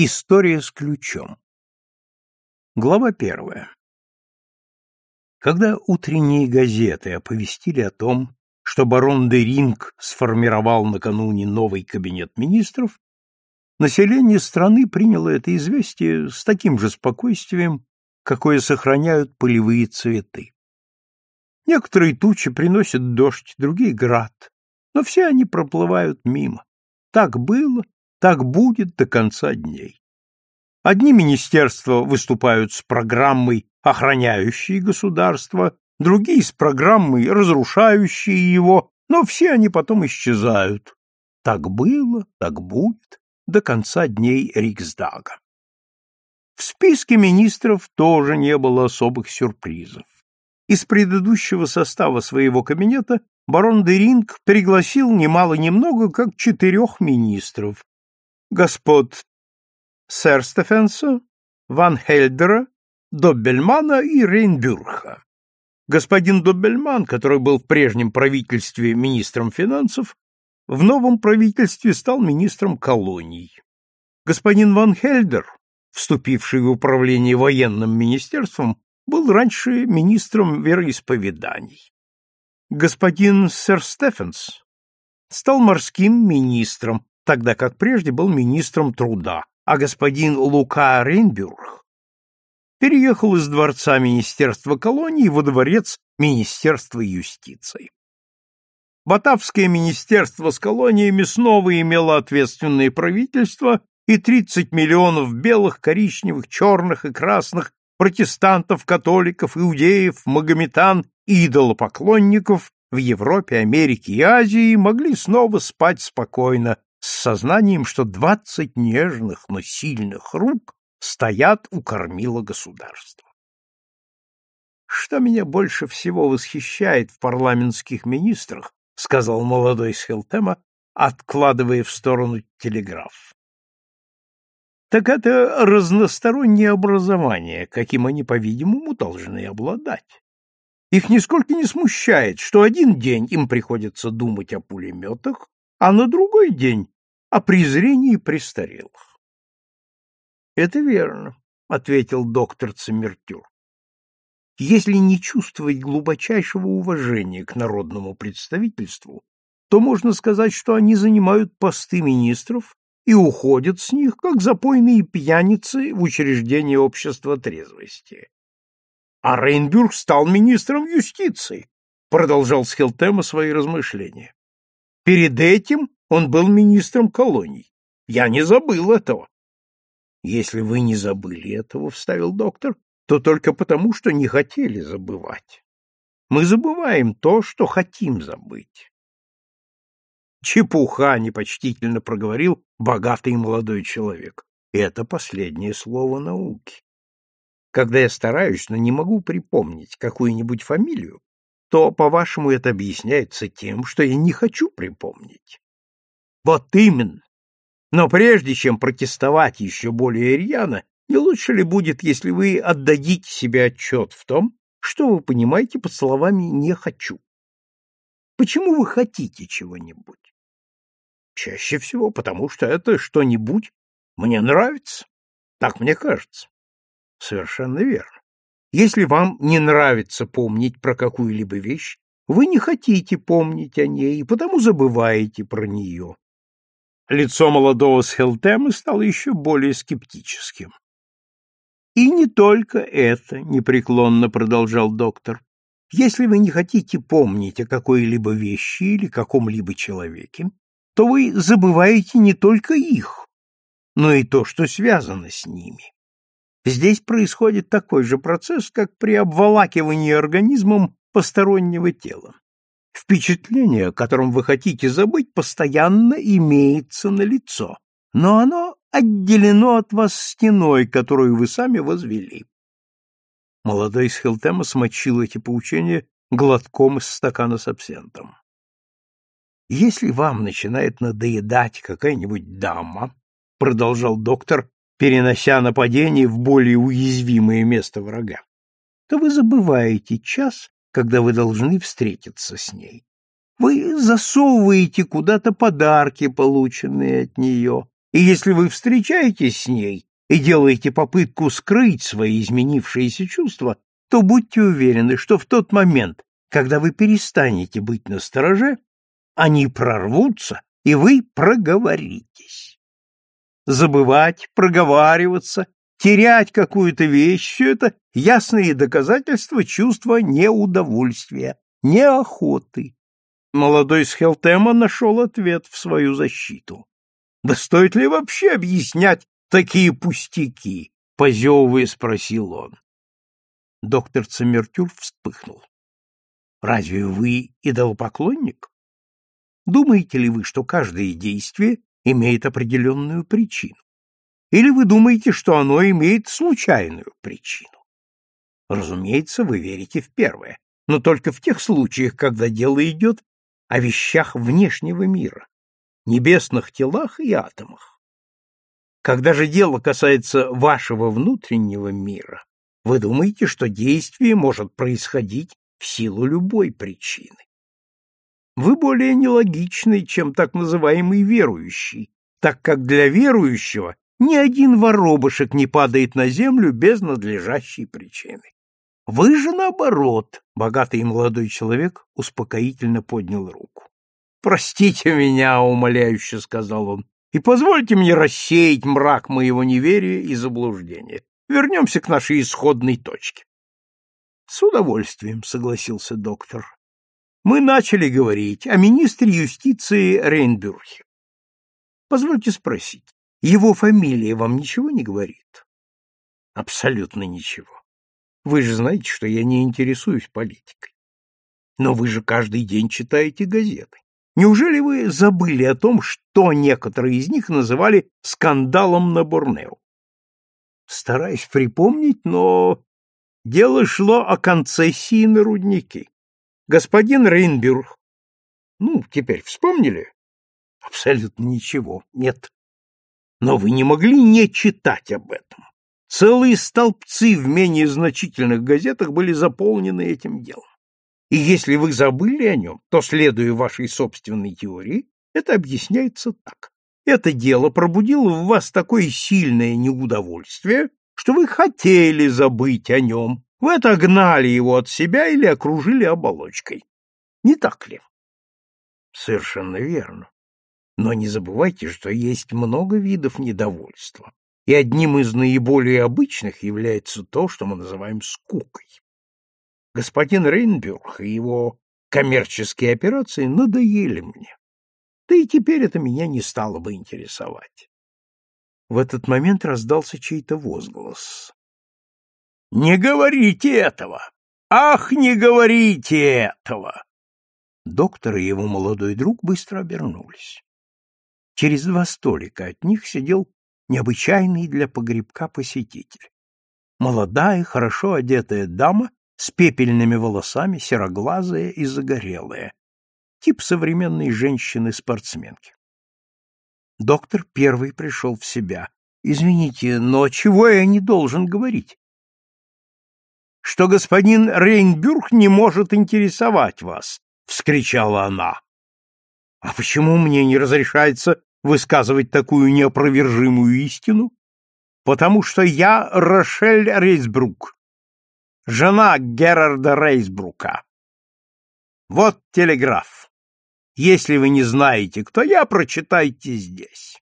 История с ключом. Глава первая. Когда утренние газеты оповестили о том, что барон де Ринг сформировал накануне новый кабинет министров, население страны приняло это известие с таким же спокойствием, какое сохраняют полевые цветы. Некоторые тучи приносят дождь, другие — град, но все они проплывают мимо. Так было, так будет до конца дней. Одни министерства выступают с программой, охраняющей государство, другие с программой, разрушающей его, но все они потом исчезают. Так было, так будет до конца дней Риксдага. В списке министров тоже не было особых сюрпризов. Из предыдущего состава своего кабинета барон де Ринг пригласил немало-немного, как четырех министров, господ Серстефенса, Ван Хельдера, Доббельмана и Рейнбюрха. Господин Доббельман, который был в прежнем правительстве министром финансов, в новом правительстве стал министром колоний. Господин Ван Хельдер, вступивший в управление военным министерством, был раньше министром вероисповеданий. Господин сэр Стефенс стал морским министром, тогда как прежде был министром труда, а господин Лука Рейнбюрг переехал из дворца Министерства колонии во дворец Министерства юстиции. Батавское министерство с колониями снова имело ответственное правительство и 30 миллионов белых, коричневых, черных и красных протестантов, католиков, иудеев, магометан и идолопоклонников в Европе, Америке и Азии могли снова спать спокойно с сознанием, что двадцать нежных, но сильных рук стоят у кормила государства. Что меня больше всего восхищает в парламентских министрах, сказал молодой Схилтема, откладывая в сторону телеграф. Так это разностороннее образование, каким они, по-видимому, должны обладать. Их нисколько не смущает, что один день им приходится думать о пулеметах, а на другой день о презрении престарелых. Это верно, ответил доктор Циммертюр. Если не чувствовать глубочайшего уважения к народному представительству, то можно сказать, что они занимают посты министров и уходят с них, как запойные пьяницы в учреждение общества трезвости. А Рейнбюрг стал министром юстиции, продолжал Схилтема свои размышления. Перед этим он был министром колоний. Я не забыл этого. Если вы не забыли этого, вставил доктор, то только потому, что не хотели забывать. Мы забываем то, что хотим забыть. Чепуха, непочтительно проговорил богатый молодой человек. Это последнее слово науки. Когда я стараюсь, но не могу припомнить какую-нибудь фамилию, то, по-вашему, это объясняется тем, что я не хочу припомнить. Вот именно. Но прежде чем протестовать еще более рьяно, не лучше ли будет, если вы отдадите себе отчет в том, что вы понимаете под словами «не хочу»? Почему вы хотите чего-нибудь? Чаще всего потому, что это что-нибудь мне нравится. Так мне кажется. Совершенно верно. Если вам не нравится помнить про какую-либо вещь, вы не хотите помнить о ней и потому забываете про нее. Лицо молодого Схелтема стало еще более скептическим. И не только это, непреклонно продолжал доктор. Если вы не хотите помнить о какой-либо вещи или каком-либо человеке, то вы забываете не только их, но и то, что связано с ними. Здесь происходит такой же процесс, как при обволакивании организмом постороннего тела. Впечатление, о котором вы хотите забыть, постоянно имеется на лицо, но оно отделено от вас стеной, которую вы сами возвели. Молодой Схилтема смочил эти поучения глотком из стакана с абсентом. Если вам начинает надоедать какая-нибудь дама, продолжал доктор, перенося нападение в более уязвимое место врага, то вы забываете час, когда вы должны встретиться с ней. Вы засовываете куда-то подарки, полученные от нее, И если вы встречаетесь с ней и делаете попытку скрыть свои изменившиеся чувства, то будьте уверены, что в тот момент, когда вы перестанете быть настороже, они прорвутся, и вы проговоритесь. Забывать, проговариваться, терять какую-то вещь — все это ясные доказательства чувства неудовольствия, неохоты. Молодой Схелтема нашел ответ в свою защиту. Да стоит ли вообще объяснять такие пустяки? Позевывая, спросил он. Доктор Цемертюр вспыхнул. Разве вы идолопоклонник? Думаете ли вы, что каждое действие имеет определенную причину? Или вы думаете, что оно имеет случайную причину? Разумеется, вы верите в первое, но только в тех случаях, когда дело идет о вещах внешнего мира, небесных телах и атомах. Когда же дело касается вашего внутреннего мира, вы думаете, что действие может происходить в силу любой причины. Вы более нелогичный, чем так называемый верующий, так как для верующего ни один воробушек не падает на землю без надлежащей причины. Вы же наоборот, богатый молодой человек успокоительно поднял руку. Простите меня, умоляюще сказал он, и позвольте мне рассеять мрак моего неверия и заблуждения. Вернемся к нашей исходной точке. С удовольствием согласился доктор. Мы начали говорить о министре юстиции Рейнбюрхе. Позвольте спросить, его фамилия вам ничего не говорит? Абсолютно ничего. Вы же знаете, что я не интересуюсь политикой. Но вы же каждый день читаете газеты. Неужели вы забыли о том, что некоторые из них называли скандалом на Борнео? Стараюсь припомнить, но дело шло о концессии на рудники. Господин Рейнбюрг. Ну, теперь вспомнили? Абсолютно ничего. Нет. Но вы не могли не читать об этом. Целые столбцы в менее значительных газетах были заполнены этим делом. И если вы забыли о нем, то, следуя вашей собственной теории, это объясняется так. Это дело пробудило в вас такое сильное неудовольствие, что вы хотели забыть о нем, вы отогнали его от себя или окружили оболочкой. Не так ли? Совершенно верно. Но не забывайте, что есть много видов недовольства, и одним из наиболее обычных является то, что мы называем скукой. Господин Рейнбюрг и его коммерческие операции надоели мне. Да и теперь это меня не стало бы интересовать. В этот момент раздался чей-то возглас. «Не говорите этого! Ах, не говорите этого!» Доктор и его молодой друг быстро обернулись. Через два столика от них сидел необычайный для погребка посетитель. Молодая, хорошо одетая дама с пепельными волосами, сероглазая и загорелая. Тип современной женщины-спортсменки. Доктор первый пришел в себя. «Извините, но чего я не должен говорить?» «Что господин Рейнбюрг не может интересовать вас!» — вскричала она. «А почему мне не разрешается высказывать такую неопровержимую истину? Потому что я Рошель Рейсбрук, жена Герарда Рейсбрука. Вот телеграф. Если вы не знаете, кто я, прочитайте здесь.